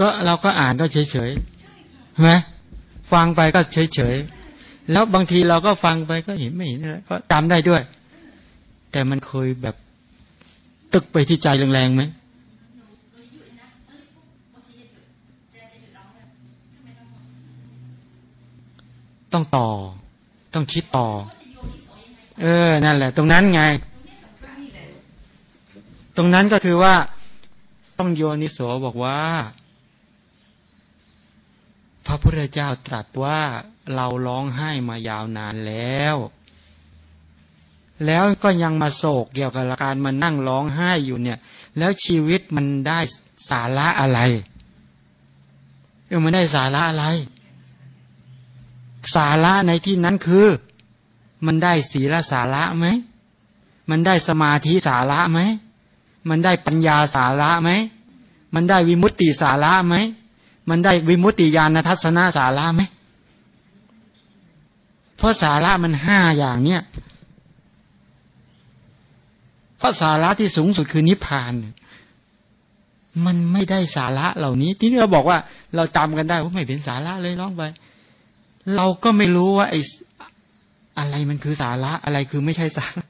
ก็เราก็อ่านก็เฉยเฉยใช่ไหมฟังไปก็เฉยเฉยแล้วบางทีเราก็ฟังไปก็เห็นไม่เห็นอะไรก็จำได้ด้วย แต่มันเคยแบบตึกไปที่ใจแรงๆไหมต้องต่อ ต้องคิดต่อ เออ นั่นแหละ ตรงนั้นไง ตรงนั้นก็คือว่า ต้องโยนิโสบอกว่า พระพุทธเจ้าตรัสว่าเราร้องไห้มายาวนานแล้ว แล้วก็ยังมาโศกเกี่ยวกับการมานั่งร้องไห้อยู่เนี่ย แล้วชีวิตมันได้สาระอะไรเออมันได้สาระอะไร สาระในที่นั้นคือ มันได้ศีลสาระไหม มันได้สมาธิสาระไหม มันได้ปัญญาสาระไหม มันได้วิมุตติสาระไหม มันได้วิมุตติญาณทัศนาสาระไหมเพราะสาระมันห้าอย่างเนี่ยเพราะสาระที่สูงสุดคือนิพพานมันไม่ได้สาระเหล่านี้ ที่เราบอกว่า เราจำกันได้ว่าไม่เป็นสาระเลยร้องไป เราก็ไม่รู้ว่าไอ้อะไรมันคือสาระอะไรคือไม่ใช่สาระ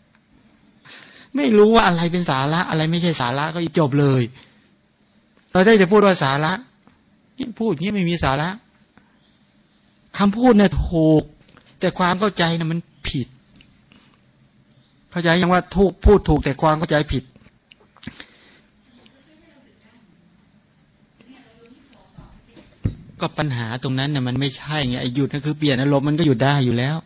ไม่รู้ว่าอะไรเป็นสาระอะไรไม่ใช่สาระก็จบเลย เราได้จะพูดว่าสาระ พูดนี้ไม่มีสาระคำพูดเนี่ยถูก แต่ความเข้าใจนะมันผิด เข้าใจยังว่าถูกพูดถูกแต่ความเข้าใจผิดก็ปัญหาตรงนั้นน่ะมันไม่ใช่ไงหยุดนั่นคือเปลี่ยนอารมณ์มันก็หยุดได้อยู่แล้ว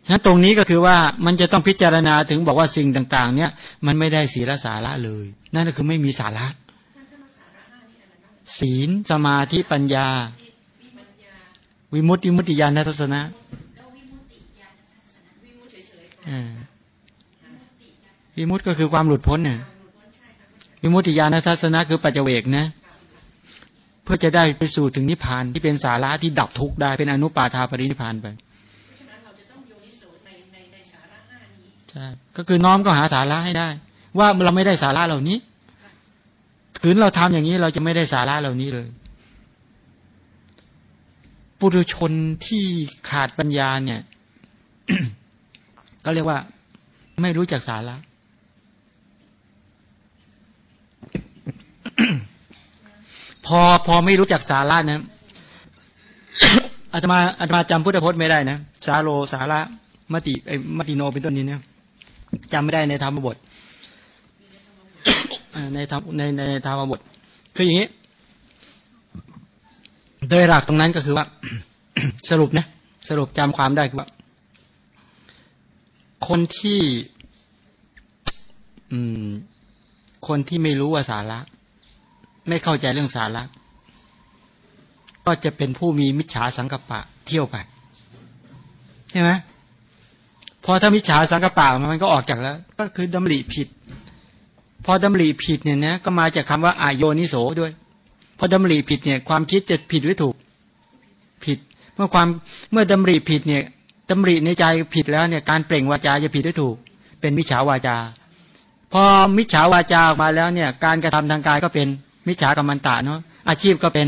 ฉะ นั้นตรงนี้ก็คือว่ามันจะต้องพิจารณาถึงบอกว่าสิ่งต่าง ๆ เนี่ยมันไม่ได้ศีลสาระเลย นั่นก็คือไม่มีสาระ ศีลสมาธิปัญญา วิมุตติมุตติญาณทัศนะวิมุตติก็คือความหลุดพ้นเนี่ยวิมุตติญาณทัศนะคือปัจเจกนะเพื่อจะได้ไปสู่ถึงนิพพานที่เป็นสาระที่ดับทุกข์ได้เป็นอนุปาทาปรินิพพานไป ใช่ก็คือน้อมก็หาสาระให้ได้ ว่าเราไม่ได้สาระเหล่านี้ถืนเราทำอย่างนี้เราจะไม่ได้สาระเหล่านี้เลย ปุถุชนที่ขาดปัญญาเนี่ย ก็เรียกว่า ไม่รู้จักสาระพอพอไม่รู้จักสาระนะอาตมาอาตมาจำพุทธพจน์ไม่ได้นะ สาโลสาระมติไอมติโนเป็นต้นนี้เนี่ย จำไม่ได้ในธรรมบทในธรรมในในธรรมบท คืออย่างนี้ โดยหลักตรงนั้นก็คือว่า สรุปนะสรุปจำความได้คือว่า คนที่ อืม คนที่ไม่รู้ว่าสาระ ไม่เข้าใจเรื่องสาระ ก็จะเป็นผู้มีมิจฉาสังกปะเที่ยวไปใช่ไหม พอถ้ามิจฉาสังกปะมันก็ออกจากแล้ว ก็คือดำริผิด พอดำริผิดเนี่ยนะก็มาจากคาว่าอายโยนิโสด้วย พอดำริผิดเนี่ย ความคิดจะผิดหรือถูกผิด เมื่อความเมื่อดำริผิดเนี่ยดำริในใจผิดแล้วเนี่ยการเปล่งวาจาจะผิดหรือถูก เป็นมิจฉาวาจา พอมิจฉาวาจาออกมาแล้วเนี่ย การกระทำทางกายก็เป็นมิจฉากรรมันตะเนาะอาชีพก็เป็น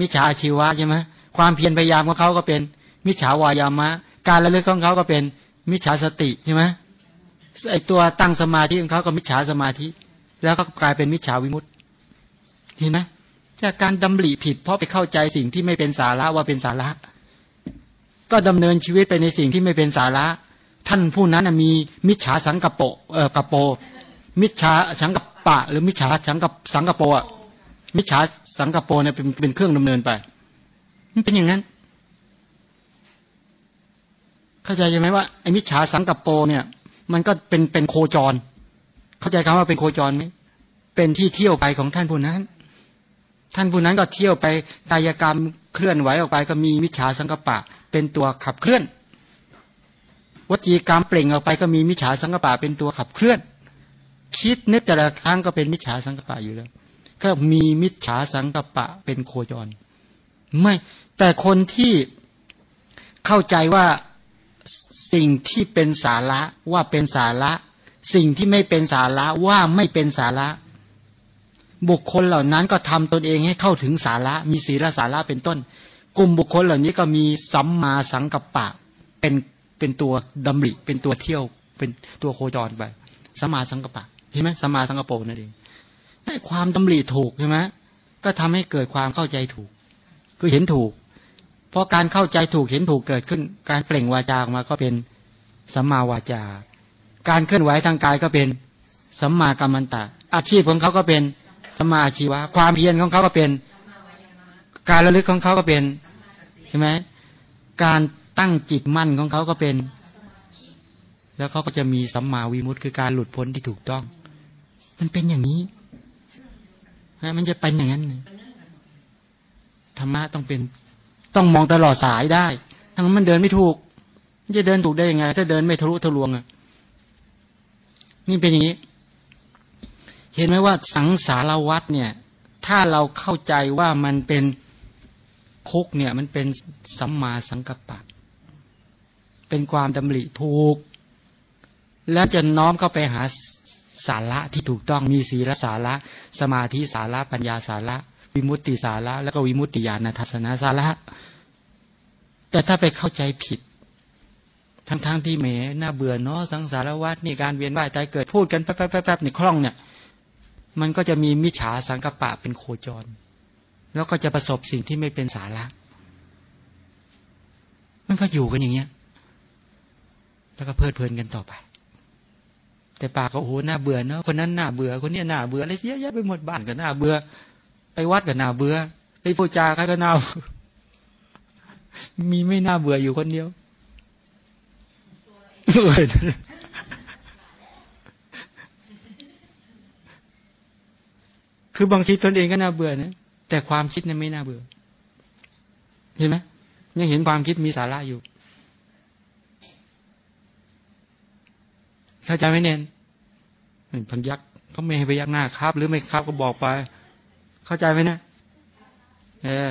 มิจฉาอาชีวะใช่ไหมความเพียรพยายามของเขาก็เป็นมิจฉาวายามะ การระลึกของเขาก็เป็น มิจฉาสติใช่ไหมไอตัวตั้งสมาธิของเขาก็มิจฉาสมาธิ แล้วก็กลายเป็นมิจฉาวิมุตติเห็นไหมจากการดำริผิด เพราะไปเข้าใจสิ่งที่ไม่เป็นสาระว่าเป็นสาระ ก็ดำเนินชีวิตไปในสิ่งที่ไม่เป็นสาระ ท่านผู้นั้นมีมิจฉาสังกโปเออกโป มิจฉาสังกปะ หรือมิจฉาสังกสังกโปอะมิจฉาสังกโปเนี่ยเป็นเป็นเครื่องดำเนินไปมันเป็นอย่างนั้น เข้าใจไหมว่าไอ้มิจฉาสังกัปโปเนี่ย มันก็เป็นเป็นโคจร เข้าใจคำว่าเป็นโคจรไหมเป็นที่เที่ยวไปของท่านผู้นั้น ท่านผู้นั้นก็เที่ยวไปกายกรรมเคลื่อนไหวออกไปก็มีมิจฉาสังกปะ เป็นตัวขับเคลื่อน วจีกรรมเปล่งออกไปก็มีมิจฉาสังกปะ เป็นตัวขับเคลื่อน คิดนึกแต่ละครั้งก็เป็นมิจฉาสังกปะอยู่แล้ว ก็มีมิจฉาสังกปะ เป็นโคจร ไม่ แต่คนที่เข้าใจว่า สิ่งที่เป็นสาระว่าเป็นสาระ สิ่งที่ไม่เป็นสาระว่าไม่เป็นสาระ บุคคลเหล่านั้นก็ทำตนเองให้เข้าถึงสาระ มีศีลสาระเป็นต้น กลุ่มบุคคลเหล่านี้ก็มีสัมมาสังกัปปะเป็นเป็นตัวดำริเป็นตัวเที่ยว เป็นตัวโคจรไปสัมมาสังกัปปะเห็นไหมสัมมาสังกัปโปนั่นเองความดำริถูกใช่ไหมก็ทำให้เกิดความเข้าใจถูก คือเห็นถูก ราะการเข้าใจถูกเห็นถูกเกิดขึ้น การเปล่งวาจาออกมาก็เป็นสัมมาวาจา การเคลื่อนไหวทางกายก็เป็นสัมมากัมมันตะ อาชีพของเขาก็เป็นสัมมาอาชีวะ ความเพียรของเขาก็เป็น การระลึกของเขาก็เป็นใช่ไหมการตั้งจิตมั่นของเขาก็เป็น แล้วเขาก็จะมีสัมมาวิมุตติคือการหลุดพ้นที่ถูกต้อง มันเป็นอย่างนี้มันจะเป็นอย่างนั้นธรรมะต้องเป็น ต้องมองตลอดสายได้ ทั้งมันเดินไม่ถูกจะเดินถูกได้ยังไง ถ้าเดินไม่ทะลุทะลวงอะนี่เป็นอย่างนี้ เห็นไหมว่าสังสารวัตเนี่ย ถ้าเราเข้าใจว่ามันเป็นคุกเนี่ย มันเป็นสัมมาสังกัปปะ เป็นความดำริถูก แล้วจะน้อมเข้าไปหาสาระที่ถูกต้องมีศีลสาระ สมาธิสาระ ปัญญาสาระ วิมุตติสาระ แล้วก็วิมุตติญาณทัศนสาระ แต่ถ้าไปเข้าใจผิด ทั้งๆทที่เหมน่าเบื่อเนาะสังสารวัฏนี่การเวียนว่ายตายเกิดพูดกันแป๊บๆๆในคล่องเนี่ย มันก็จะมีมิจฉาสังกปะเป็นโคจร แล้วก็จะประสบสิ่งที่ไม่เป็นสาระมันก็อยู่กันอย่างเงี้ย แล้วก็เพลิดเพลินกันต่อไป แต่ปากก็โอ้โหน่าเบื่อเนาะคนนั้นน่าเบื่อคนนี้น่าเบื่ออะไรเยอะแยะไปหมดบ้านก็น่าเบื่อไปวัดก็น่าเบื่อไปพูดจาใครก็น่า มีไม่น่าเบื่ออยู่คนเดียวคือบางทีตนเองก็น่าเบื่อนะแต่ความคิดนั้นไม่น่าเบื่อ เห็นไหมยังเห็นความคิดมีสาระอยู่เข้าใจไหมเนนพันยักเขาไม่ให้ไปยักหน้าครับ หรือไม่ครับก็บอกไป เข้าใจไหมนะเออ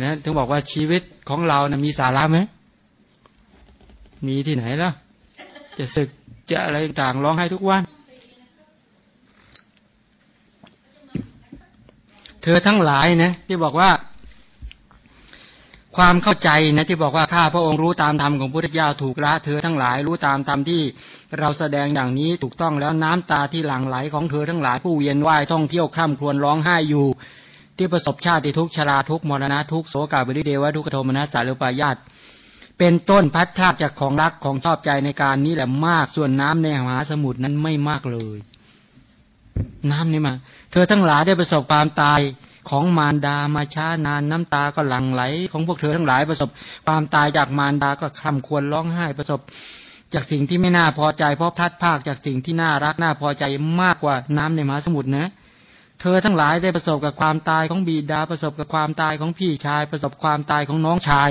นะถึงบอกว่าชีวิตของเรานะมีสาระไหมมีที่ไหนล่ะ จะศึกจะอะไรต่างร้องให้ทุกวัน เธอทั้งหลายนะที่บอกว่า ความเข้าใจนะที่บอกว่าข้าพระองค์รู้ตามธรรมของพุทธเจ้าถูกละเธอทั้งหลายรู้ตามธรรมที่เราแสดงอย่างนี้ถูกต้องแล้วน้ำตาที่หลั่งไหลของเธอทั้งหลายผู้เวียนว่ายท่องเที่ยวข้ามครวนร้องไห้อยู่ ที่ประสบชาติทุกชราทุกมรณะทุกโสกาบริเดวะทุกโทมนัสสารุปายาตเป็นต้นพัดพลาดจากของรักของชอบใจในการนี้แหละมากส่วนน้ำในมหาสมุทรนั้นไม่มากเลย น้ำนี่มา เธอทั้งหลายได้ประสบความตายของมารดามาช้านานน้ำตาก็หลั่งไหล ของพวกเธอทั้งหลายประสบความตายจากมารดาก็คร่ำควรร้องไห้ประสบจากสิ่งที่ไม่น่าพอใจเพราะพลัดพากจากสิ่งที่น่ารักน่าพอใจมากกว่าน้ำในมหาสมุทรนะ เธอทั้งหลายได้ประสบกับความตายของบีดาประสบกับความตายของพี่ชาย ประสบความตายของน้องชาย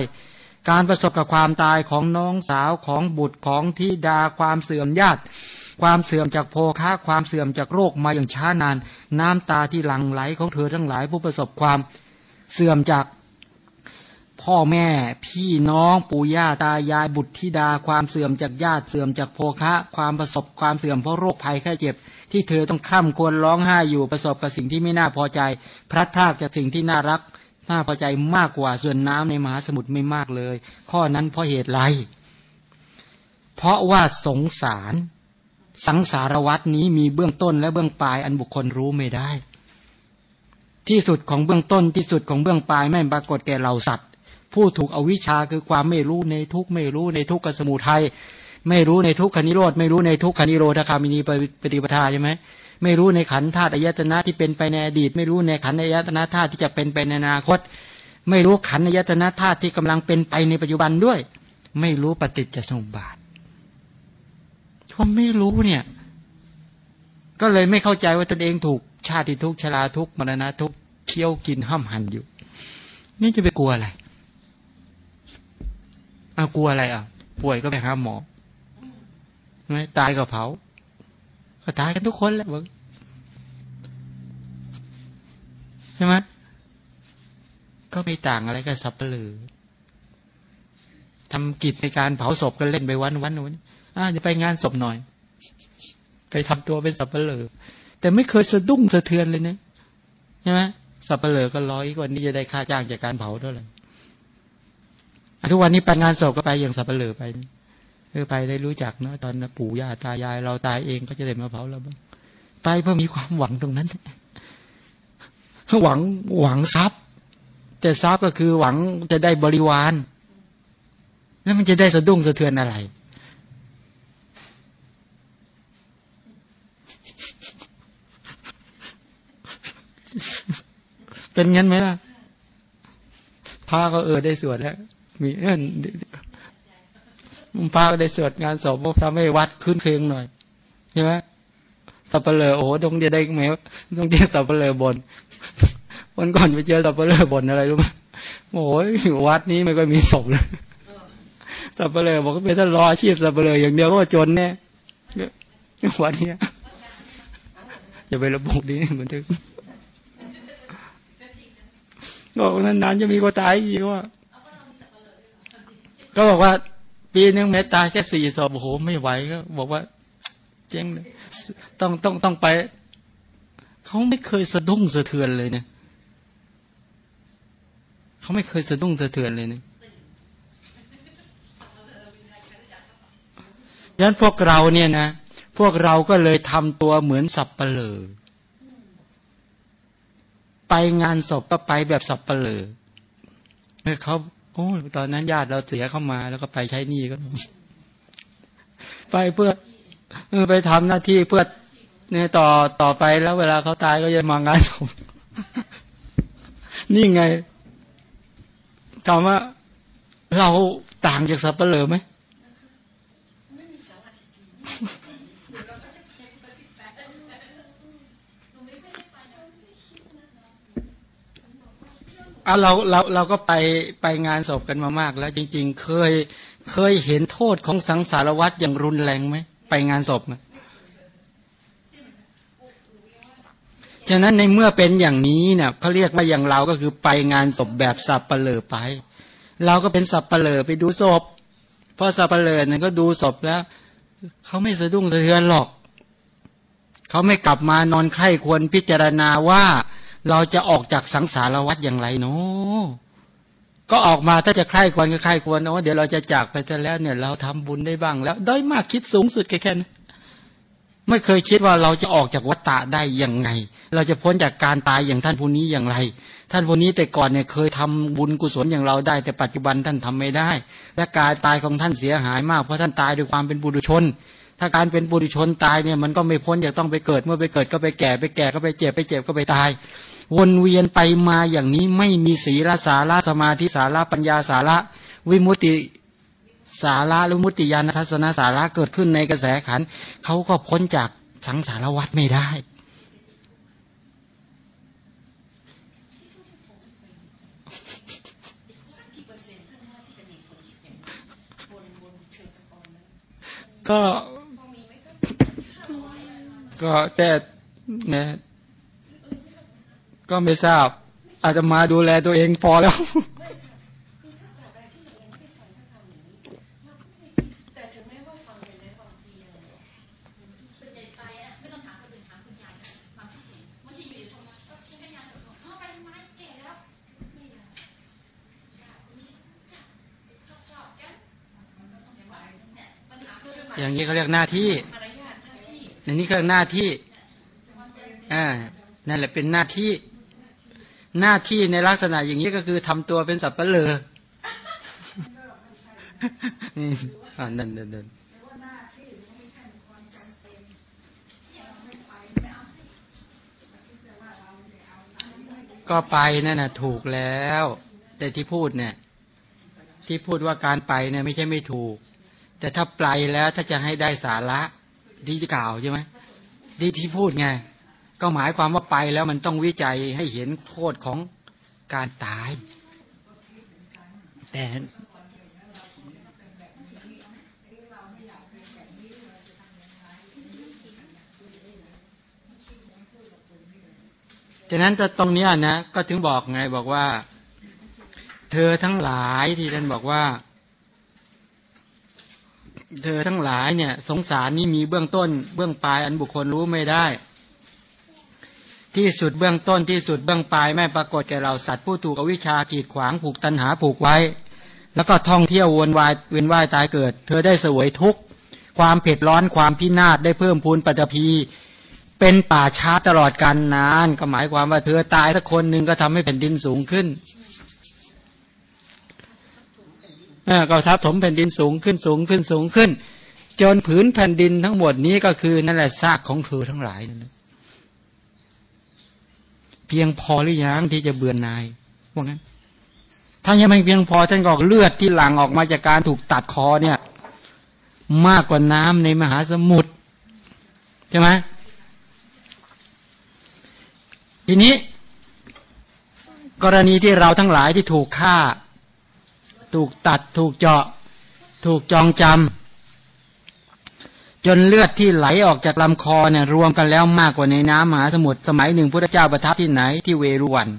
การประสบกับความตายของน้องสาวของบุตรของทิดาความเสื่อมญาติ ความเสื่อมจากโภคะความเสื่อมจากโรคมาอย่างช้านาน น้ำตาที่หลั่งไหลของเธอทั้งหลายผู้ประสบความเสื่อมจากพ่อแม่พี่น้องปู่ย่าตายายบุตรธิดา ความเสื่อมจากญาติเสื่อมจากโภคะ ความประสบความเสื่อมเพราะโรคภัยแค่เจ็บ ที่เธอต้องข้ามควรร้องไห้อยู่ประสบกับสิ่งที่ไม่น่าพอใจ พลัดพรากจากสิ่งที่น่ารัก น่าพอใจมากกว่าส่วนน้ำในมหาสมุทรไม่มากเลย ข้อนั้นเพราะเหตุไร เพราะว่าสงสาร สังสารวัตนี้มีเบื้องต้นและเบื้องปลายอันบุคคลรู้ไม่ได้ ที่สุดของเบื้องต้นที่สุดของเบื้องปลายไม่ปรากฏแก่เราสัตว์ ผู้ถูกอวิชชาคือความไม่รู้ในทุกไม่รู้ในทุกขสมุทัย ไม่รู้ในทุกขานิโรธไม่รู้ในทุกขานิโรธคามินีปฏิปทาใช่ไหมไม่รู้ในขันธาตุอายตนะที่เป็นไปในอดีต ไม่รู้ในขันอายตนะธาตุที่จะเป็นไปในอนาคต ไม่รู้ขันอายตนะธาตุที่กำลังเป็นไปในปัจจุบันด้วย ไม่รู้ปฏิจจสมุปบาทพราไม่รู้เนี่ย ก็เลยไม่เข้าใจว่าตนเองถูกชาติทุกชราทุกมรณะทุกเคี้ยวกินห้ามหันอยู่ นี่จะไปกลัวอะไรเอากลัวอะไรอะ ป่วยก็ไปหาหมอ ไม่ตายก็เผา ก็ตายกันทุกคนแหละมึงใช่ไหมก็ไม่ต่างอะไรกับสับเปลือทำกิจในการเผาศพกันเล่นไปวันวันนู้นอ่าเดี๋ยวไปงานศพหน่อย ไปทำตัวเป็นสับเปลือแต่ไม่เคยสะดุ้งสะเทือนเลยนะใช่ไหมสับเปลือก็ร้อยกว่านี้จะได้ค่าจ้างจากการเผาเท่าไหร่ทุกวันนี้ไปงานศพก็ไปอย่างสับเปลือไป เออไปได้รู้จักเนาะตอนปู่ย่าตายาย เราตายเองก็จะได้มาเผาเราบ้างไปเพื่อมีความหวังตรงนั้นหวังหวังทรัพย์ แต่ทรัพย์ก็คือหวังจะได้บริวาร แล้วมันจะได้สะดุ้งสะเทือนอะไรเป็นงั้นไหมล่ะพระก็เออได้สวดแล้วมีเออ พระก็ได้สวดงานศพทำให้วัดขึ้นเพลงหน่อยใช่ไหมสับเปลือโอ้โหต้องจะได้แมวต้องเจอสับเปลือบนวันก่อนไปเจอสับเปลือบนอะไรรู้ไหมโอ้ยวัดนี้ไม่ก็มีศพเลยสับเปลือบอกว่าเป็นท่ารออาชีพสับเปลืออย่างเดียวก็จนแน่วัดนี้อย่าไประบุดีเหมือนเดิมบอกนานๆจะมีคนตายอีกว่าก็บอกว่า ปีหนึ่งแม้ตายแค่สี่ศพโอ้โหไม่ไหวก็บอกว่า เจ๊งต้องต้องต้องไป เขาไม่เคยสะดุ้งสะเทือนเลยเนี่ยเขาไม่เคยสะดุ้งสะเทือนเลยเนี่ยยันพวกเราเนี่ยนะ พวกเราก็เลยทำตัวเหมือนสับเปลือไปงานศพก็ไปแบบสับเปลือเขา โอ้ตอนนั้นญาติเราเสียเข้ามา แล้วก็ไปใช้หนี้ก็ ไปเพื่อไปทำหน้าที่เพื่อเนี่ยต่อต่อไปแล้วเวลาเขาตายก็จะมางานศพนี่ไงถามว่าเราต่างจากสับเปลือไหม อะเราเราเราก็ไปไปงานศพกันมามาก แล้วจริง ๆ เคยเคยเห็นโทษของสังสารวัตรอย่างรุนแรงไหมไปงานศพนะฉะนั้นในเมื่อเป็นอย่างนี้เนี่ยเขาเรียกว่าอย่างเราก็คือไปงานศพแบบสับเปลือไป เราก็เป็นสับเปลือไปดูศพเพราะสับเปลือนั่นก็ดูศพแล้วเขาไม่สะดุ้งสะเทือนหรอกเขาไม่กลับมานอนไข้ควรพิจารณาว่า เราจะออกจากสังสารวัฏอย่างไรเนาะก็ออกมาถ้าจะใคร่ควรก็ใคร่ควรเนาะเดี๋ยวเราจะจากไปแต่แล้วเนี่ย เราทำบุญได้บ้าง แล้วด้อยมากคิดสูงสุดแค่แค่นั้นไม่เคยคิดว่าเราจะออกจากวัฏฏะได้ยังไง เราจะพ้นจากการตายอย่างท่านผู้นี้อย่างไร ท่านผู้นี้แต่ก่อนเนี่ยเคยทำบุญกุศลอย่างเราได้ แต่ปัจจุบันท่านทำไม่ได้ และการตายของท่านเสียหายมากเพราะท่านตายด้วยความเป็นบุรุชน ถ้าการเป็นบุรุชนตายเนี่ยมันก็ไม่พ้นจะต้องไปเกิดเมื่อไปเกิดก็ไปแก่ไปแก่ก็ไปเจ็บไปเจ็บก็ไปตาย วนเวียนไปมาอย่างนี้ไม่มีศีลสาระสมาธิสาระปัญญาสาระ วิมุตติสาระหรือมุติยานทัศนสาระเกิดขึ้นในกระแสขันเขาก็พ้นจากสังสารวัฏไม่ได้ก็ ก็แต่เนี่ยก็ไม่ทราบ อาจจะมาดูแลตัวเองพอแล้วอย่างนี้เขาเรียกหน้าที่ อย่างนี้เขาเรียกหน้าที่อ่านั่นแหละเป็นหน้าที่ หน้าที่ในลักษณะอย่างนี้ก็คือทำตัวเป็นสับปะเลออ่านั่นนั่นนั่นก็ไปนั่นน่ะถูกแล้ว แต่ที่พูดเนี่ยที่พูดว่าการไปเนี่ยไม่ใช่ไม่ถูก แต่ถ้าไปแล้วถ้าจะให้ได้สาระ ที่จะกล่าวใช่ไหมดีที่พูดไง ก็หมายความว่าไปแล้วมันต้องวิจัยให้เห็นโทษของการตาย แต่ฉะนั้นตรงนี้นะ ก็ถึงบอกไงบอกว่า เธอทั้งหลายที่ท่านบอกว่า เธอทั้งหลายเนี่ยสงสารนี้มีเบื้องต้น เบื้องปลายอันบุคคลรู้ไม่ได้ ที่สุดเบื้องต้นที่สุดเบื้องปลายไม่ปรากฏแก่เราสัตว์ผู้ถูกอวิชากีดขวางผูกตันหาผูกไว้ แล้วก็ท่องเที่ยววนวายเวียนว่ายตายเกิด เธอได้สวยทุกข์ความเผ็ดร้อนความพินาศได้เพิ่มพูนปัตภีเป็นป่าช้าตลอดการนาน ก็หมายความว่าเธอตายสักคนหนึ่งก็ทำให้แผ่นดินสูงขึ้น ก็ทับถมแผ่นดินสูงขึ้นสูงขึ้นสูงขึ้น จนผืนแผ่นดินทั้งหมดนี้ก็คือนั่นแหละซากของเธอทั้งหลายนั่นเพียงพอหรือยังที่จะเบื่อนายว่างั้นถ้ายังไม่เพียงพอท่านก็เลือดที่หลั่งออกมาจากการถูกตัดคอเนี่ย มากกว่าน้ำในมหาสมุทรใช่ไหมทีนี้ กรณีที่เราทั้งหลายที่ถูกฆ่า ถูกตัด ถูกเจาะ ถูกจองจำจนเลือดที่ไหลออกจากลำคอเนี่ยรวมกันแล้วมากกว่าในน้ำมหาสมุทรสมัยหนึ่งพระเจ้าประทับที่ไหนที่เวรุวัน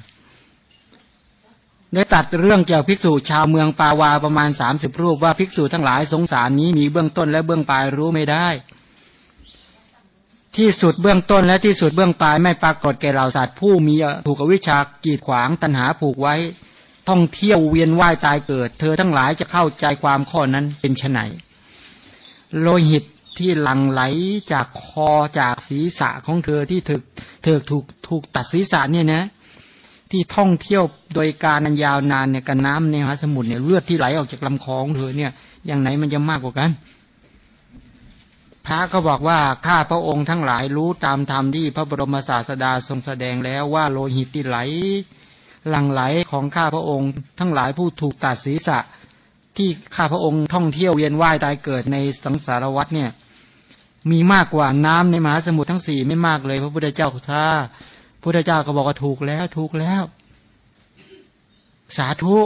ได้ตัดเรื่องเกี่ยวภิกษุชาวเมืองปาวาประมาณสามสิบรูปว่าภิกษุทั้งหลายสงสารนี้มีเบื้องต้นและเบื้องปลายรู้ไม่ได้ที่สุดเบื้องต้นและที่สุดเบื้องปลายไม่ปรากฏแก่เราสัตว์ผู้มีถูกวิชากีดขวางตัณหาผูกไว้ ท่องเที่ยวเวียนว่ายตายเกิด เธอทั้งหลายจะเข้าใจความข้อนั้นเป็นไนโลหิตที่หลั่งไหลจากคอจากศีรษะของเธอที่ถึกเธอถูกถูกตัดศีรษะเนี่ยนะ ที่ท่องเที่ยวโดยการนันยาวนานเนี่ยกับน้ำในมหาสมุทรเนี่ยเลือดที่ไหลออกจากลำคอของเธอเนี่ย อย่างไหนมันจะมากกว่ากัน พระก็บอกว่าข้าพระองค์ทั้งหลายรู้ตามธรรมที่พระบรมศาสดาทรงแสดงแล้วว่าโลหิตที่ไหล หลั่งไหลของข้าพระองค์ ทั้งหลายผู้ถูกตัดศีรษะ ที่ข้าพระองค์ท่องเที่ยวเวียนว่ายตายเกิดในสังสารวัฏเนี่ย มีมากกว่าน้ำในมหาสมุทรทั้งสี่ไม่มากเลย พระพุทธเจ้าท่าพุทธเจ้าก็บอกว่าถูกแล้วถูกแล้ว สาธุ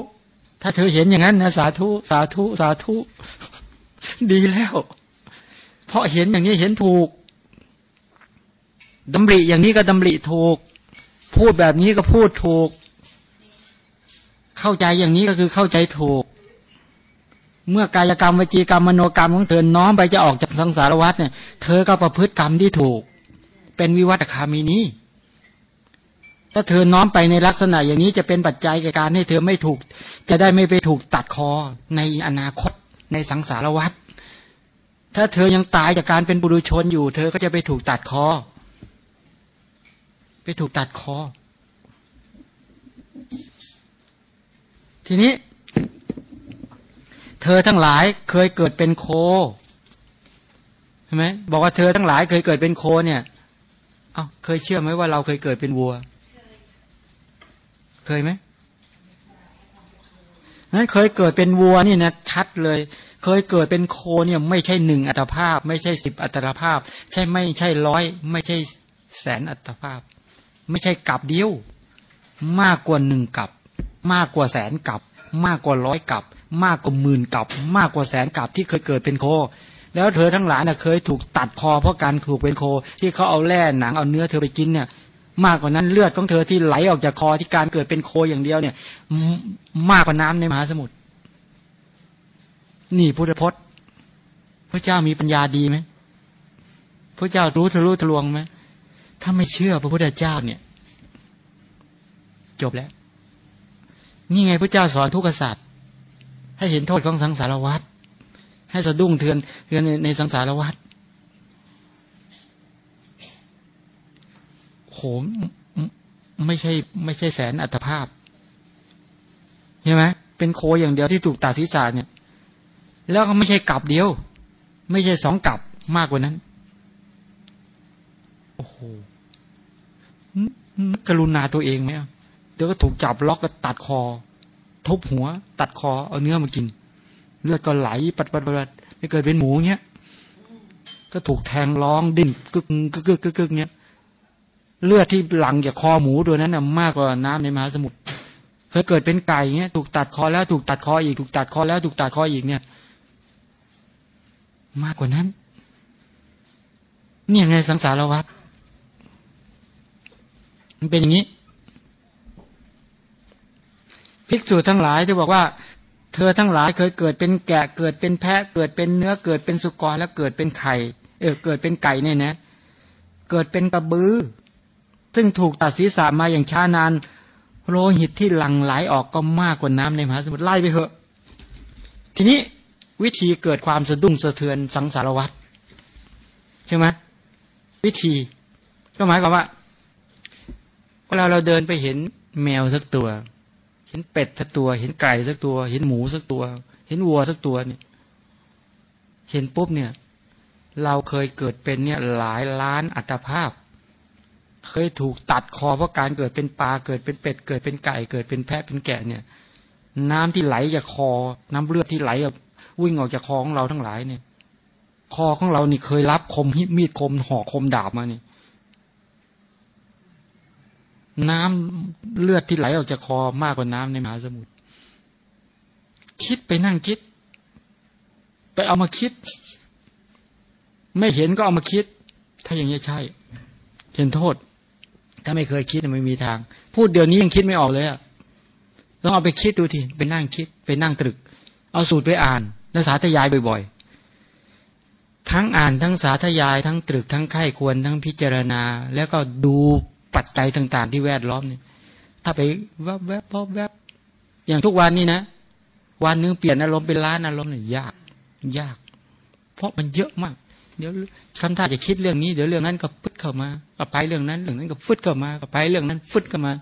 ถ้าเธอเห็นอย่างนั้นนะสาธุ สาธุ สาธุ ดีแล้ว เพราะเห็นอย่างนี้เห็นถูกดำริอย่างนี้ก็ดำริถูก พูดแบบนี้ก็พูดถูก เข้าใจอย่างนี้ก็คือเข้าใจถูก เมื่อกายกรรมวจีกรรมมโนกรรมของเธอน้อมไปจะออกจากสังสารวัฏเนี่ย เธอก็ประพฤติกรรมที่ถูก เป็นวิวัตคามีนี้ถ้าเธอน้อมไปในลักษณะอย่างนี้จะเป็นปัจจัยแก่การให้เธอไม่ถูก จะได้ไม่ไปถูกตัดคอในอนาคตในสังสารวัฏถ้าเธอยังตายจากการเป็นบุรุชนอยู่ เธอก็จะไปถูกตัดคอ ไปถูกตัดคอ ทีนี้ เธอทั้งหลายเคยเกิดเป็นโคใช่ไหมบอกว่าเธอทั้งหลายเคยเกิดเป็นโคเนี่ย เอาเคยเชื่อไหมว่าเราเคยเกิดเป็นวัว เคยไหมนั้นเคยเกิดเป็นวัวนี่นะชัดเลย เคยเกิดเป็นโคเนี่ย ไม่ใช่หนึ่งอัตภาพ ไม่ใช่สิบอัตภาพ ใช่ไม่ใช่ร้อย ไม่ใช่แสนอัตภาพ ไม่ใช่กับเดียว มากกว่าหนึ่งกับ มากกว่าแสนกับ มากกว่าร้อยกับ มากกว่าหมื่นกับ มากกว่าแสนกับที่เคยเกิดเป็นโค แล้วเธอทั้งหลายน่ะเคยถูกตัดคอเพราะการถูกเป็นโค ที่เขาเอาแล่หนังเอาเนื้อเธอไปกินเนี่ยมากกว่านั้นเลือดของเธอที่ไหลออกจากคอที่การเกิดเป็นโคอย่างเดียวเนี่ย มากกว่าน้ำในมหาสมุทรนี่พุทธพจน์พระเจ้ามีปัญญาดีไหมพระเจ้ารู้ทะลุทะลวงไหมถ้าไม่เชื่อพระพุทธเจ้าเนี่ย จบแล้ว นี่ไงพระเจ้าสอนทุกขศาสตร์ให้เห็นโทษของสังสารวัฏให้สะดุ้งเทือนเทือนในสังสารวัฏโหมไม่ใช่ ไม่ใช่แสนอัตภาพใช่ไหมเป็นโคอย่างเดียวที่ถูกตัดศีรษะเนี่ย แล้วก็ไม่ใช่กลับเดียว ไม่ใช่สองกลับมากกว่านั้น โอ้โหกรุณาตัวเองไหม เดี๋ยวก็ถูกจับล็อกก็ตัดคอ ทุบหัว ตัดคอเอาเนื้อมากิน เลือดก็ไหลปัดปัดปัดไม่เกิดเป็นหมูเงี้ยก็ถูกแทงร้องดิ้นกึกกึกกึกกึกกึกเงี้ยเลือดที่หลังจากคอหมูตัวนั้นน่ะมากกว่าน้ำในมหาสมุทรเคยเกิดเป็นไก่เงี้ยถูกตัดคอแล้วถูกตัดคออีกถูกตัดคอแล้วถูกตัดคออีกเนี่ย มากกว่านั้นนี่ยไงสังสารวัฏมันเป็นอย่างนี้ ภิกษุทั้งหลายที่บอกว่า เธอทั้งหลายเคยเกิดเป็นแกะเกิดเป็นแพะเกิดเป็นเนื้อเกิดเป็นสุกรแล้วเกิดเป็นไข่เออเกิดเป็นไก่เนี่ยนะ เกิดเป็นกระบือ ซึ่งถูกตัดศีรษะมาอย่างช้านานโลหิตที่หลั่งไหลออกก็มากกว่าน้ำในมหาสมุทรไล่ไปเถอะ ทีนี้วิธีเกิดความสะดุ้งสะเทือนสังสารวัตรใช่ไหมวิธี ก็หมายความว่าเวลาเราเดินไปเห็นแมวสักตัว ห็นเป็ดสักตัว เห็นไก่สักตัว เห็นหมูสักตัว เห็นวัวสักตัวเนี่ย เห็นปุ๊บเนี่ย เราเคยเกิดเป็นเนี่ยหลายล้านอัตภาพ เคยถูกตัดคอเพราะการเกิดเป็นปลาเกิดเป็นเป็ด เกิดเป็นไก่ เกิดเป็นแพะเป็นแกะเนี่ย น้ำที่ไหลจากคอ น้ำเลือดที่ไหลวิ่งออกจากคอของเราทั้งหลายเนี่ย คอของเรานี่เคยรับคมมีดคมหอกคมดาบมาเนี่ย น้ำเลือดที่ไหลออกจากคอมากกว่าน้ำในมหาสมุทรคิดไปนั่งคิด ไปเอามาคิด ไม่เห็นก็เอามาคิด ถ้าอย่างนี้ใช่ เห็นโทษ ถ้าไม่เคยคิดไม่มีทาง พูดเดี๋ยวนี้ยังคิดไม่ออกเลยอะต้องเอาไปคิดดูทีไปนั่งคิด ไปนั่งตรึก เอาสูตรไปอ่าน แล้วสาธยายบ่อยๆ ทั้งอ่านทั้งสาธยาย ทั้งตรึกทั้งไข้ควรทั้งพิจารณา แล้วก็ดู ปัจจัยต่าง ๆ ที่แวดล้อมเนี่ย ถ้าไปแวบแวบพบแวบอย่างทุกวันนี้นะ วันนึงเปลี่ยนอารมณ์เป็นล้านอารมณ์เนี่ยยาก ยาก เพราะมันเยอะมาก เดี๋ยวคำท่าจะคิดเรื่องนี้ เดี๋ยวเรื่องนั้นก็ฟึดเข้ามาก็ไปเรื่องนั้นเรื่องนั้นก็ฟึดเข้ามาก็ไปเรื่องนั้นฟึดเข้ามา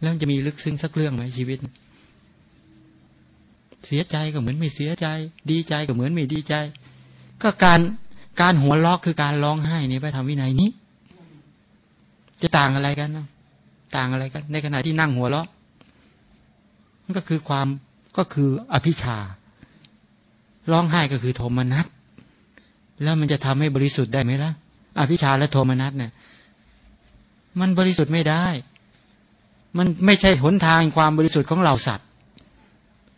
แล้วจะมีลึกซึ้งสักเรื่องไหมชีวิต เสียใจก็เหมือนไม่เสียใจ ดีใจก็เหมือนไม่ดีใจ ก็การการหัวล็อกคือการร้องไห้ในพระธรรมวินัยนี้ จะต่างอะไรกันต่างอะไรกัน ในขณะที่นั่งหัวเราะมันก็คือความก็คืออภิชาร้องไห้ก็คือโทมนัสแล้วมันจะทำให้บริสุทธิ์ได้ไหมล่ะอภิชาและโทมนัสเนี่ยมันบริสุทธิ์ไม่ได้ มันไม่ใช่หนทางความบริสุทธิ์ของเราสัตว์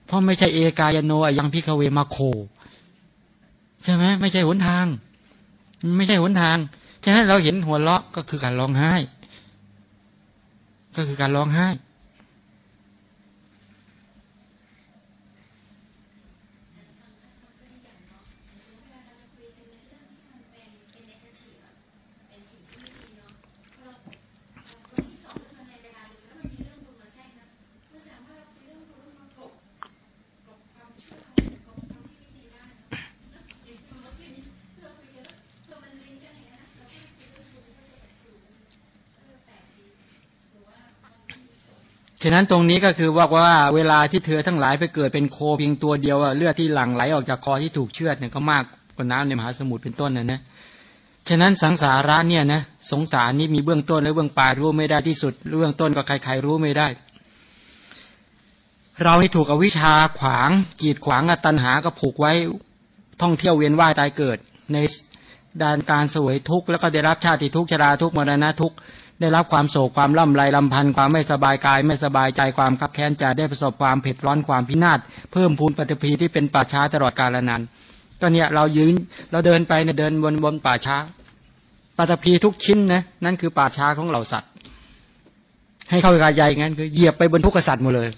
เพราะไม่ใช่เอกายโนยังพิคเวมาโค ใช่ไหมไม่ใช่หนทาง ไม่ใช่หนทาง ฉะนั้นเราเห็นหัวเราะก็คือการร้องไห้ ก็คือการร้องไห้ ฉะนั้นตรงนี้ก็คือว่าว่าเวลาที่เธอทั้งหลายไปเกิดเป็นโคเพียงตัวเดียวเลือดที่หลั่งไหลออกจากคอที่ถูกเชือดเนี่ยก็มากกว่าน้ำในมหาสมุทรเป็นต้นนะนะฉะนั้นสังสาระเนี่ยนะสงสารนี้มีเบื้องต้นและเบื้องปลายรู้ไม่ได้ที่สุดเบื้องต้นก็ใครๆรู้ไม่ได้ เราที่ถูกอวิชชาขวางกีดขวางตัณหาก็ผูกไว้ท่องเที่ยวเวียนว่ายตายเกิด ในดานการสวยทุกข์แล้วก็ได้รับชาติทุกข์ชราทุกข์มรณะทุกข์ ได้รับความโศกความล่ำไรลำพันธ์ความไม่สบายกาย ไม่สบายใจความขับแค้นใจได้ประสบความเผ็ดร้อนความพินาศเพิ่มพูนปฏิพีที่เป็นป่าช้าตลอดกาลนานก็เนี่ยเรายืนเราเดินไปเนี่ยเดินบนบนป่าช้าปฏิพีทุกชิ้นนะนั่นคือป่าช้าของเหล่าสัตว์ ให้เข้ากายใหญ่งั้นคือเหยียบไปบนทุกขสัตว์หมดเลย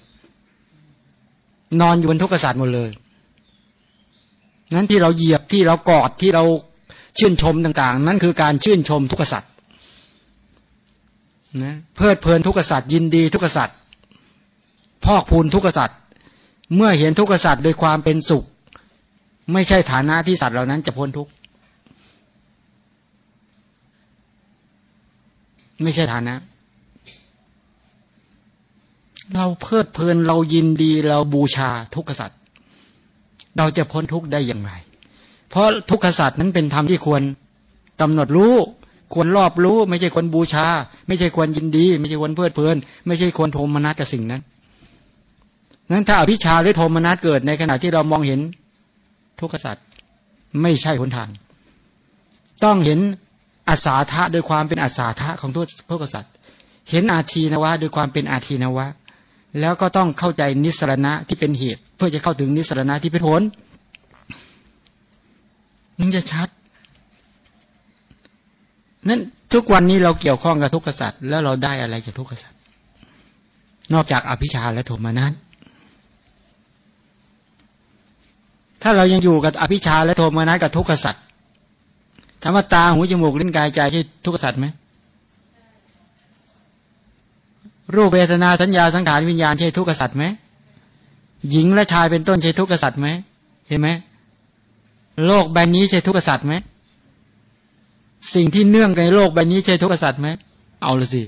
นอนอยู่บนทุกขสัตว์หมดเลยนั้นที่เราเหยียบที่เรากอดที่เราชื่นชมต่าง ๆ นั่นคือการชื่นชมทุกขสัตว์ นะเพลิดเพลินทุกขสัตว์ยินดีทุกขสัตว์พอกพูนทุกขสัตว์เมื่อเห็นทุกขสัตว์โดยความเป็นสุข ไม่ใช่ฐานะที่สัตว์เหล่านั้นจะพ้นทุกข์ไม่ใช่ฐานะ เราเพลิดเพลินเรายินดีเราบูชาทุกขสัตว์เราจะพ้นทุกข์ได้อย่างไร เพราะทุกขสัตว์นั้นเป็นธรรมที่ควรกำหนดรู้ ควรรอบรู้ ไม่ใช่คนบูชา ไม่ใช่ควรยินดี ไม่ใช่ควรเพลิดเพลิน ไม่ใช่ควรโทมนัสกับสิ่งนั้นนั้นถ้าอภิชาหรือโทมนัสเกิดในขณะที่เรามองเห็นทุกขสัตว์ไม่ใช่หนทาง ต้องเห็นอาสาทะโดยความเป็นอาสาทะของทุกทุกสัตว์เห็นอาทีนวะโดยความเป็นอาทีนวะ แล้วก็ต้องเข้าใจนิสรณะที่เป็นเหตุ เพื่อจะเข้าถึงนิสรณะที่เป็นผลมันจะชัด นั้นทุกวันนี้เราเกี่ยวข้องกับทุกขสัตว์แล้วเราได้อะไรจากทุกขสัตว์นอกจากอภิชาและโทมานัสถ้าเรายังอยู่กับอภิชาและโทมานัสกับทุกขสัตว์ถามว่าตาหูจมูกลิ้นกายใจใช่ทุกขสัตว์ไหมรูปเวทนาสัญญาสังขารวิญญาณใช่ทุกขสัตว์ไหมหญิงและชายเป็นต้นใช่ทุกขสัตว์ไหมเห็นไหมโลกใบนี้ใช่ทุกขสัตว์ไหม สิ่งที่เนื่องในโลกใบนี้ใช่ทุกขสัตว์ไหมเอาละสิ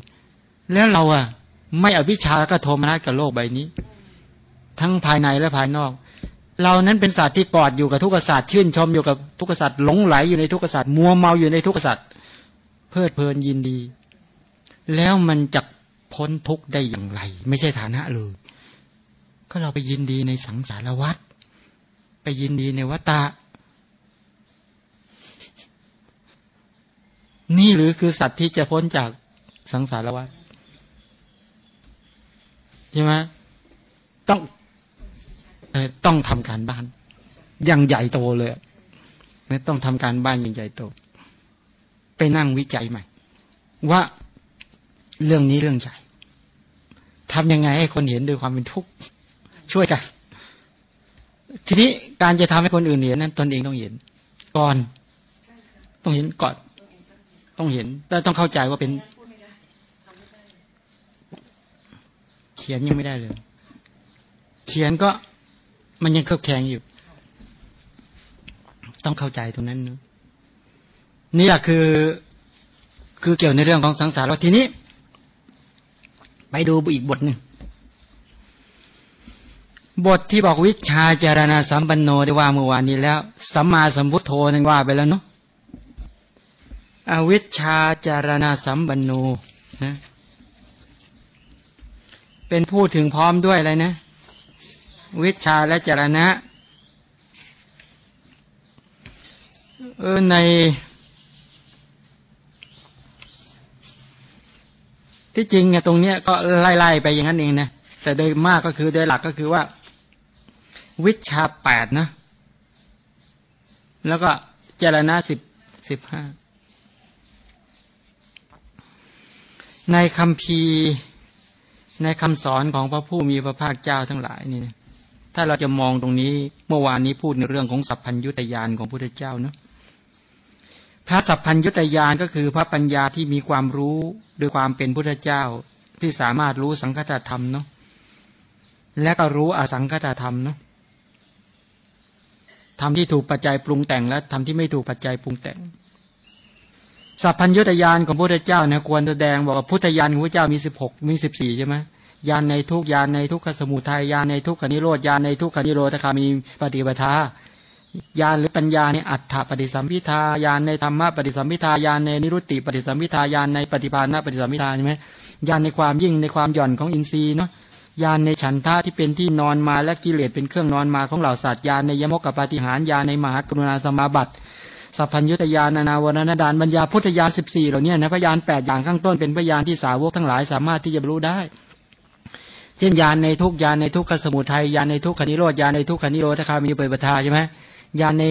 แล้วเราอะไม่อภิชาก็โทมนัสกับโลกใบนี้ ทั้งภายในและภายนอก เรานั้นเป็นสัตว์ที่ปลอดอยู่กับทุกขสัตว์ชื่นชมอยู่กับทุกขสัตว์หลงไหลอยู่ในทุกขสัตว์มัวเมาอยู่ในทุกขสัตว์เพลิดเพลินยินดี แล้วมันจะพ้นทุกข์ได้อย่างไร ไม่ใช่ฐานะเลยก็เราไปยินดีในสังสารวัฏไปยินดีในวัฏฏะ นี่หรือคือสัตว์ที่จะพ้นจากสังสารวัฏใช่ไหมต้องต้องทำการบ้าน อย่างใหญ่โตเลยไม่ต้องทำการบ้านอย่างใหญ่โต ไปนั่งวิจัยใหม่ ว่าเรื่องนี้เรื่องใหญ่ทำยังไงให้คนเห็นด้วยความเป็นทุกข์ช่วยกัน ทีนี้การจะทำให้คนอื่นเห็นนั้นตนเองต้องเห็น ก่อน ต้องเห็นก่อน ต้องเห็นแต่ต้องเข้าใจว่าเป็น เขียนยังไม่ได้เลย เขียนก็มันยังเครือบแข็งอยู่ ต้องเข้าใจตรงนั้นนะนี่แหละคือ คือเกี่ยวในเรื่องของสังสารวัฏทีนี้ ไปดูอีกบทหนึ่งบทที่บอกวิชาจารณาสัมปันโนได้ว่าเมื่อวานนี้แล้ว สัมมาสัมพุทโธนั่นว่าไปแล้วเนาะ อวิชชาจารณาสัมปันโนนะเป็นผู้ถึงพร้อมด้วยอะไรนะ วิชาและจรณะเออใน ที่จริงเนี่ยตรงเนี้ยก็ไล่ๆไปอย่างนั้นเองนะแต่โดยมากก็คือโดยหลักก็คือว่า วิชาแปดนะ แล้วก็เจรณะสิบสิบห้า ในคำพีในคำสอนของพระผู้มีพระภาคเจ้าทั้งหลายนี่ถ้าเราจะมองตรงนี้เมื่อวานนี้พูดในเรื่องของสัพพัญยุตยานของพุทธเจ้าเนาะพระสัพพัญยุตยานก็คือพระปัญญาที่มีความรู้ด้วยความเป็นพุทธเจ้าที่สามารถรู้สังคตธรรมเนาะและก็รู้อสังคตธรรมเนาะทำที่ถูกปัจจัยปรุงแต่งและทำที่ไม่ถูกปัจจัยปรุงแต่ง สัพพัญยุตยานของพระพุทธเจ้าเนี่ยควรแสดงบอกว่าพุทธญาณของพระเจ้ามีสิบหกมีสิบสี่ใช่ไหมยานในทุกยานในทุกขสมุทัยยานในทุกขนิโรธยานในทุกขนิโรธคามีปฏิปทายานหรือปัญญาในอัฏฐปฏิสัมพิทายานในธรรมะปฏิสัมพิทายานในนิรุตติปฏิสัมพิทายานในปฏิภาณปฏิสัมพิทาใช่ไหมยานในความยิ่งในความหย่อนของอินทรีย์เนาะยานในฉันทะที่เป็นที่นอนมาและกิเลสเป็นเครื่องนอนมาของเหล่าสัตว์ยานในยมกกับปฏิหารยานในมหากรุณาสมาบัติ สัพพัญญุตยานนานาวรณดานบัญญาพุทธญาณสิบสี่เหล่านี้นะพยานแปดอย่างข้างต้นเป็นพยานที่สาวกทั้งหลายสามารถที่จะรู้ได้ เช่นยานในทุกยานในทุกขสมุทัยยานในทุกขนิโรธยานในทุกขนิโรธคามีเปรปทาใช่ไหมยานใน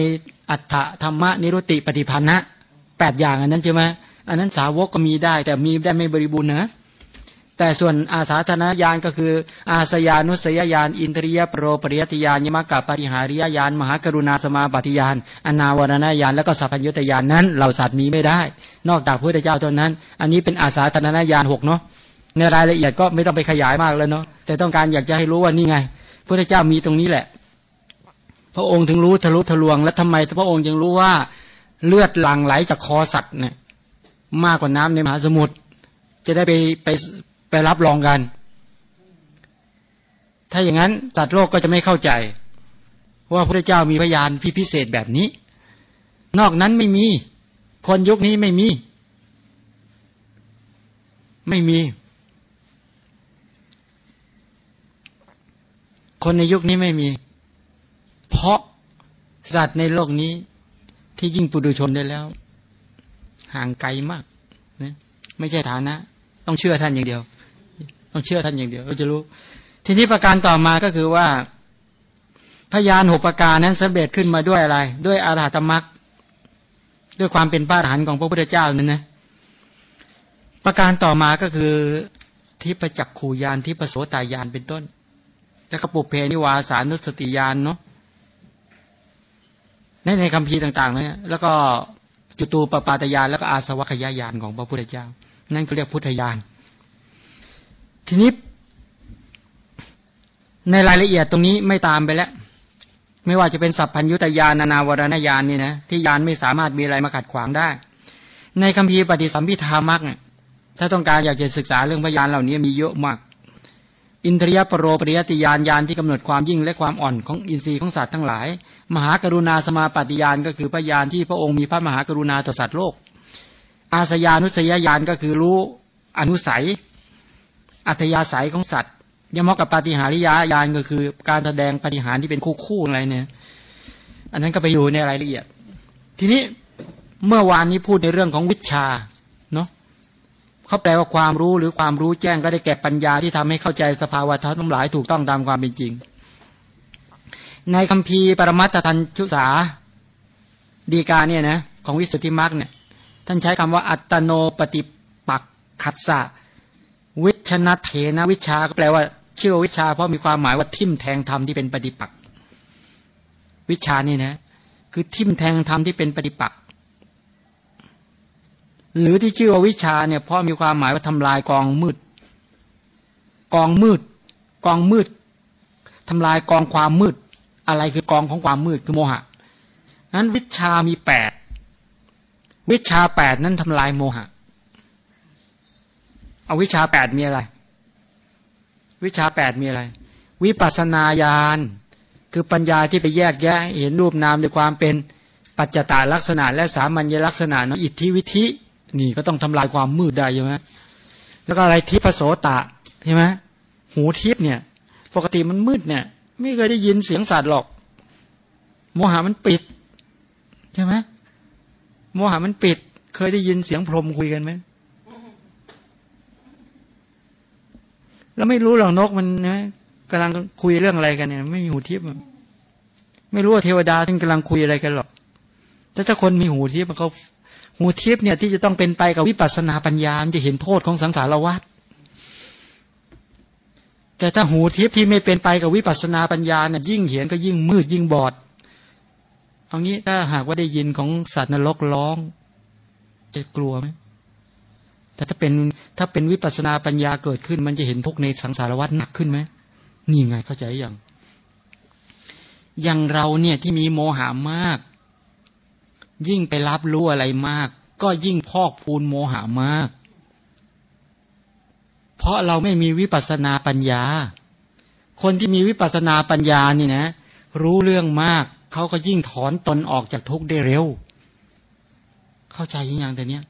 อัฏฐธรรมะนิรุติปฏิพันธ์นะแปดอย่างอันนั้นใช่ไหมอันนั้นสาวกก็มีได้แต่มีได้ไม่บริบูรณ์นะ แต่ส่วนอาสาธนญาณก็คือ อาสยานุสยญาณอินทรียโปรปริยติญาณยมกับปฏิหาริยญาณมหากรุณาสมาปฏิญาณอนาวรณญาณแล้วก็สัพพัญญุตญาณนั้นเราสัตว์มีไม่ได้ นอกจากพระพุทธเจ้าเท่านั้น อันนี้เป็นอาสาธนญาณหกเนาะในรายละเอียดก็ไม่ต้องไปขยายมากแล้วเนาะแต่ต้องการอยากจะให้รู้ว่านี่ไงพระเจ้ามีตรงนี้แหละ พระองค์ถึงรู้ทะลุทะลวง แล้วทำไมพระองค์จึงรู้ว่าเลือดหลั่งไหลจากคอสัตว์เนี่ยมากกว่าน้ำในมหาสมุทรจะได้ไปไป รับรองกัน ถ้าอย่างนั้นสัตว์โลกก็จะไม่เข้าใจ ว่าพระเจ้ามีพยานพิพิเศษแบบนี้ นอกนั้นไม่มี คนยุคนี้ไม่มี ไม่มี คนในยุคนี้ไม่มี เพราะสัตว์ในโลกนี้ที่ยิ่งปุถุชนได้แล้ว ห่างไกลมากนะไม่ใช่ฐานะ ต้องเชื่อท่านอย่างเดียว ต้องเชื่อท่านอย่างเดียวเราจะรู้ ทีนี้ประการต่อมาก็คือว่าพยานหกประการนั้นสำเร็จขึ้นมาด้วยอะไร ด้วยอาราธมักด้วยความเป็นป้าหันของพระพุทธเจ้านั่นนะประการต่อมาก็คือที่ประจักษ์ขูยานที่ประโสตายานเป็นต้น แล้วก็ปุเพนิวาสานุสติยานเนาะในในคำพีต่างๆเนี่ยแล้วก็จุตูปปาตยานแล้วก็อาสวัคยายานของพระพุทธเจ้า นั่นก็เรียกพุทธญาณ ทีนี้ในรายละเอียดตรงนี้ไม่ตามไปแล้ว ไม่ว่าจะเป็นสัพพัญยุตยานนานาวรณญาณนี่นะที่ยานไม่สามารถมีอะไรมาขัดขวางได้ ในคัมภีร์ปฏิสัมพิธามักเนี่ยถ้าต้องการอยากจะศึกษาเรื่องพยานเหล่านี้มีเยอะมาก อินทรียปรโรปริยติยานยานที่กำหนดความยิ่งและความอ่อนของอินทรีย์ของสัตว์ทั้งหลาย มหากรุณาสมาปฏิยานก็คือพยานที่พระองค์มีพระมหากรุณาต่อสัตว์โลก อาสยานุสยญาณก็คือรู้อนุสัย อัธยาศัยของสัตว์ยมกับปาฏิหาริยญาณก็คือ การแสดงปฏิหารที่เป็นคู่คู่อะไรเนี่ย อันนั้นก็ไปอยู่ในรายละเอียด ทีนี้เมื่อวานนี้พูดในเรื่องของวิชาเนาะเขาแปลว่าความรู้หรือความรู้แจ้งก็ได้แก่ปัญญาที่ทำให้เข้าใจสภาวะธรรมทั้งหลายถูกต้องตามความเป็นจริง ในคัมภีร์ปรมัตถทันชุสาดีกาเนี่ยนะของวิสุทธิมรรคเนี่ยท่านใช้คำว่าอัตโนปฏิปักขัดสะ วิชนะเถนะวิชาก็แปลว่าเชื่อวิชาเพราะมีความหมายว่าทิ่มแทงธรรมที่เป็นปฏิปักษ์วิชานี่นะ คือทิ่มแทงธรรมที่เป็นปฏิปักษ์หรือที่ชื่อว่าวิชาเนี่ยเพราะมีความหมายว่าทำลายกองมืด กองมืด กองมืดทำลายกองความมืด อะไรคือกองของความมืดคือโมหะนั้นวิชามีแปดวิชาแปดนั้นทำลายโมหะ เอาวิชาแปดมีอะไร วิชาแปดมีอะไร วิปัสนาญาณคือปัญญาที่ไปแยกแยะ เห็นรูปนามในความเป็นปัจจตาลักษณะ และสามัญลักษณะเนาะอิทธิวิธินี่ก็ต้องทำลายความมืดได้ใช่ไหมแล้วก็อะไรทิพโสตะใช่ไหมหูทิพเนี่ย ปกติมันมืดเนี่ย ไม่เคยได้ยินเสียงสัตว์หรอก โมหะมันปิด ใช่ไหมโมหะมันปิด เคยได้ยินเสียงพรมคุยกันไหม แล้วไม่รู้หรอกนกมันนะกำลังคุยเรื่องอะไรกันเนี่ย ไม่มีหูทิพย์ไม่รู้ว่าเทวดาท่านกำลังคุยอะไรกันหรอกแต่ถ้าคนมีหูทิพย์มันเขาหูทิพย์เนี่ยที่จะต้องเป็นไปกับวิปัสสนาปัญญาจะเห็นโทษของสังสารวัฏแต่ถ้าหูทิพย์ที่ไม่เป็นไปกับวิปัสสนาปัญญาเนี่ยยิ่งเห็นก็ยิ่งมืดยิ่งบอด เอางี้ถ้าหากว่าได้ยินของสัตว์นรกร้อง จะกลัวไหม แต่ถ้าเป็นถ้าเป็นวิปัสนาปัญญาเกิดขึ้น มันจะเห็นทุกในสังสารวัฏหนักขึ้นไหมนี่ไงเข้าใจอย่างอย่างเราเนี่ยที่มีโมหามาก ยิ่งไปรับรู้อะไรมาก ก็ยิ่งพอกพูนโมหามาก เพราะเราไม่มีวิปัสนาปัญญา คนที่มีวิปัสนาปัญญานี่นะ รู้เรื่องมากเขาก็ยิ่งถอนตนออกจากทุกข์ได้เร็ว เข้าใจยังแต่เนี้ย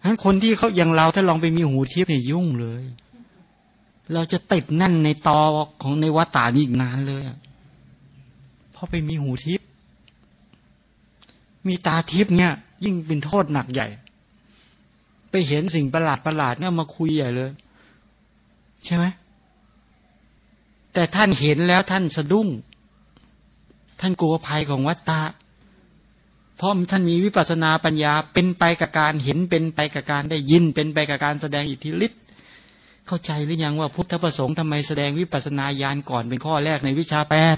ฉะนั้นคนที่เขาอย่างเราถ้าลองไปมีหูทิพย์เนี่ยยุ่งเลย เราจะติดแน่นในตอของในวัตตานี่อีกนานเลยเพราะไปมีหูทิพย์มีตาทิพย์เนี่ย ยิ่งเป็นโทษหนักใหญ่ ไปเห็นสิ่งประหลาดประหลาดเนี่ยมาคุยใหญ่เลย ใช่ไหมแต่ท่านเห็นแล้วท่านสะดุ้ง ท่านกลัวภัยของวัตตา เพราะท่านมีวิปัสนาปัญญาเป็นไปกับการเห็นเป็นไปกับการได้ยินเป็นไปกับการแสดงอิทธิฤทธิ์เข้าใจหรือยังว่าพุทธประสงค์ทำไมแสดงวิปัสนาญาณก่อนเป็นข้อแรกในวิชาแปด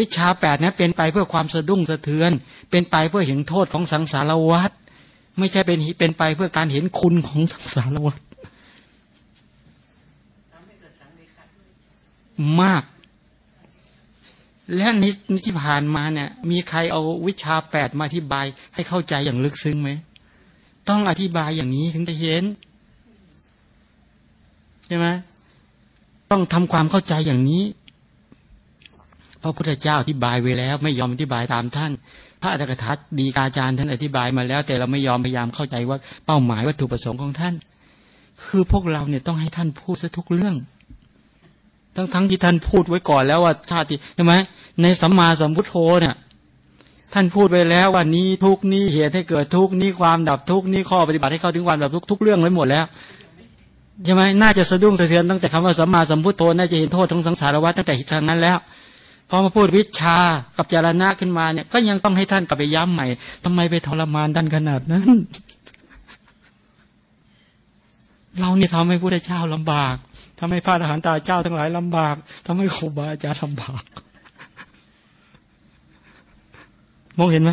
วิชาแปดนะเป็นไปเพื่อความสะดุ้งสะเทือน เป็นไปเพื่อเห็นโทษของสังสารวัฏไม่ใช่เป็นเป็นไปเพื่อการเห็นคุณของสังสารวัฏมาก และนิที่ผ่านมาเนี่ย มีใครเอาวิชาแปดมาอธิบายให้เข้าใจอย่างลึกซึ้งไหม ต้องอธิบายอย่างนี้ถึงจะเห็นใช่ไหมต้องทำความเข้าใจอย่างนี้พระพุทธเจ้าอธิบายไว้แล้ว ไม่ยอมอธิบายตามท่าน พระอัจฉริยดีกาจารย์ท่านอธิบายมาแล้ว แต่เราไม่ยอมพยายามเข้าใจว่าเป้าหมายวัตถุประสงค์ของท่าน คือพวกเราเนี่ยต้องให้ท่านพูดซะทุกเรื่อง ทั้งทั้งที่ท่านพูดไว้ก่อนแล้วว่าชาติใช่ไหมในสัมมาสัมพุทโธเนี่ย ท่านพูดไว้แล้วว่านี้ทุกนี้เหตุให้เกิดทุกนี้ความดับทุกนี้ข้อปฏิบัติให้เข้าถึงความดับทุกทุกเรื่องไว้หมดแล้วใช่ไหมน่าจะสะดุ้งสะเทือนตั้งแต่คำว่าสัมมาสัมพุทโธน่าจะเห็นโทษทั้งสังสารวัฏตั้งแต่ทางนั้นแล้วพอมาพูดวิชากับจารณะขึ้นมาเนี่ย ก็ยังต้องให้ท่านกลับไปย้ำใหม่ทำไมไปทรมานท่านขนาดนั้น เราเนี่ยทำให้พระเจ้าลำบากทำให้พระอรหันตาเจ้าทั้งหลายลำบากทำให้ครูบาอาจารย์ลำบาก มองเห็นไหม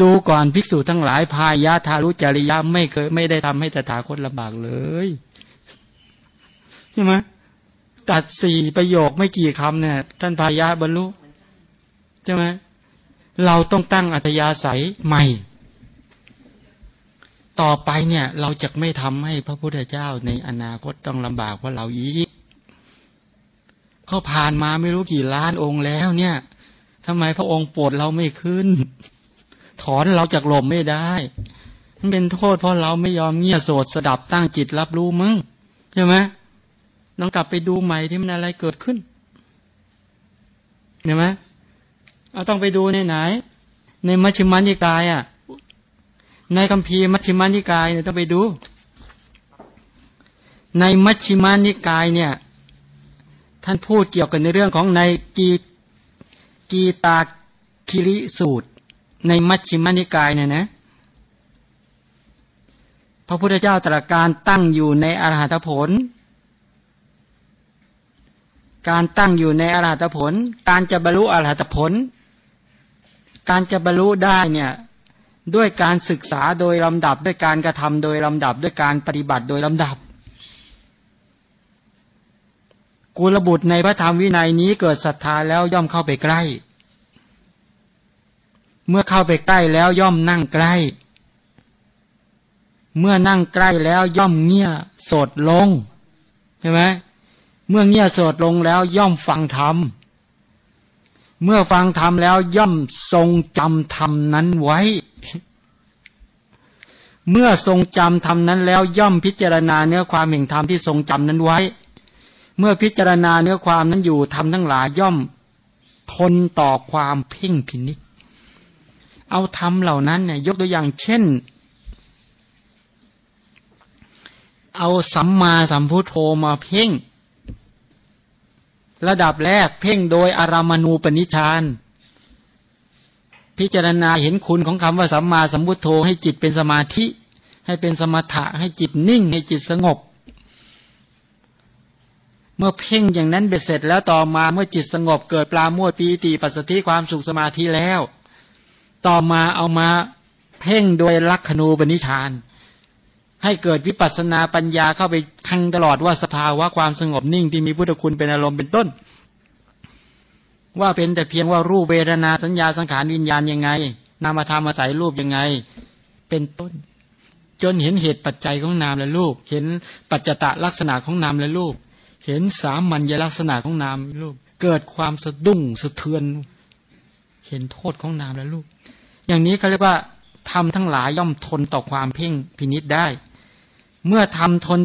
ดูก่อนภิกษุทั้งหลายพายะทารุจริยะไม่เคยไม่ได้ทำให้ตถาคตลำบากเลยใช่ไหมตัดสี่ประโยคไม่กี่คำเนี่ย ท่านพายะบรรลุใช่ไหมเราต้องตั้งอัตยาศัยใหม่ ต่อไปเนี่ยเราจะไม่ทำให้พระพุทธเจ้าในอนาคตต้องลำบากเพราะเราอีกเขาผ่านมาไม่รู้กี่ล้านองค์แล้วเนี่ยทำไมพระองค์ปวดเราไม่ขึ้น ถอนเราจากลมไม่ได้ มันเป็นโทษเพราะเราไม่ยอมเงียยโสดสดับตั้งจิตรับรู้มึงใช่ไหมลองกลับไปดูใหม่ที่มันอะไรเกิดขึ้นเห็นไหมเอาต้องไปดูในไหน ในมัชฌิมานิกายอะ ในคัมภีร์มัชฌิมานิกายเนี่ยต้องไปดู ในมัชฌิมานิกายเนี่ย ท่านพูดเกี่ยวกับในเรื่องของในกีกีตาคิริสูตร ในมัชฌิมานิกายเนี่ยนะพระพุทธเจ้าตรัสการตั้งอยู่ในอรหัตผล การตั้งอยู่ในอรหัตผล การจะบรรลุอรหัตผล การจะบรรลุได้เนี่ย ด้วยการศึกษาโดยลำดับด้วยการกระทำโดยลำดับด้วยการปฏิบัติโดยลำดับ กุลบุตรในพระธรรมวินัยนี้เกิดศรัทธาแล้วย่อมเข้าไปใกล้ เมื่อเข้าไปใกล้แล้วย่อมนั่งใกล้ เมื่อนั่งใกล้แล้วย่อมเงี่ยโสดลงใช่ไหมเมื่อเงี่ยโสดลงแล้วย่อมฟังธรรม เมื่อฟังธรรมแล้วย่อมทรงจำธรรมนั้นไว้ เมื่อทรงจำธรรมนั้นแล้วย่อมพิจารณาเนื้อความแห่งธรรมที่ทรงจำนั้นไว้ เมื่อพิจารณาเนื้อความนั้นอยู่ธรรมทั้งหลายย่อมทนต่อความเพ่งพินิษเอาธรรมเหล่านั้นเนี่ยยกตัวอย่างเช่น เอาสัมมาสัมพุทโธมาเพ่ง ระดับแรกเพ่งโดยอารามณูปนิชาน พิจารณาเห็นคุณของคำว่าสัมมาสัมพุทโธให้จิตเป็นสมาธิ ให้เป็นสมถะให้จิตนิ่ง ให้จิตสงบ เมื่อเพ่งอย่างนั้นเบ็ดเสร็จแล้วต่อมาเมื่อจิตสงบเกิดปลาโมดปีติปัสสติความสุขสมาธิแล้ว ต่อมาเอามาเพ่งโดยลักขณูปนิชาน ให้เกิดวิปัสสนาปัญญาเข้าไปทังตลอดว่าสภาวะความสงบนิ่งที่มีพุทธคุณเป็นอารมณ์เป็นต้น ว่าเป็นแต่เพียงว่ารูปเวทนาสัญญาสังขารวิญญาณยังไง นามธรรมอาศัยรูปยังไง เป็นต้น จนเห็นเหตุปัจจัยของนามและรูป เห็นปัจจตะลักษณะของนามและรูป เห็นสามัญลักษณะของนามรูป เกิดความสะดุ้งสะเทือน เห็นโทษของนามและรูป อย่างนี้เขาเรียกว่า ทำทั้งหลายย่อมทนต่อความเพ่งพินิษได้ เมื่อทำทนต่อ